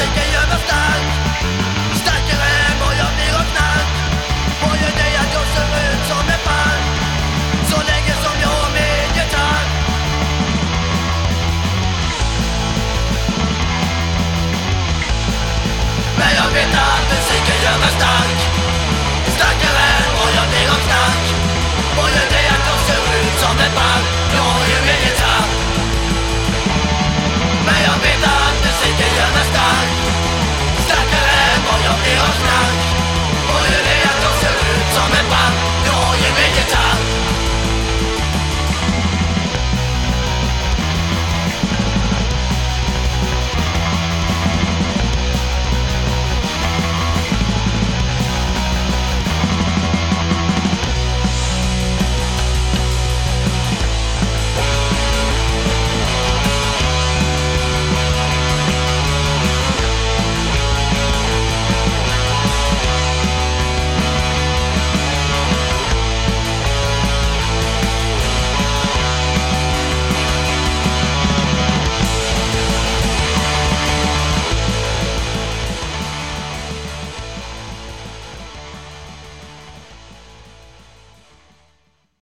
musiken gör mig stark. Starkare än vad jag blir av knark. Vår idé att jag ser ut som en park. Så länge som jag har min gitarr. Men jag vet att musiken gör mig stark.